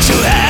to hell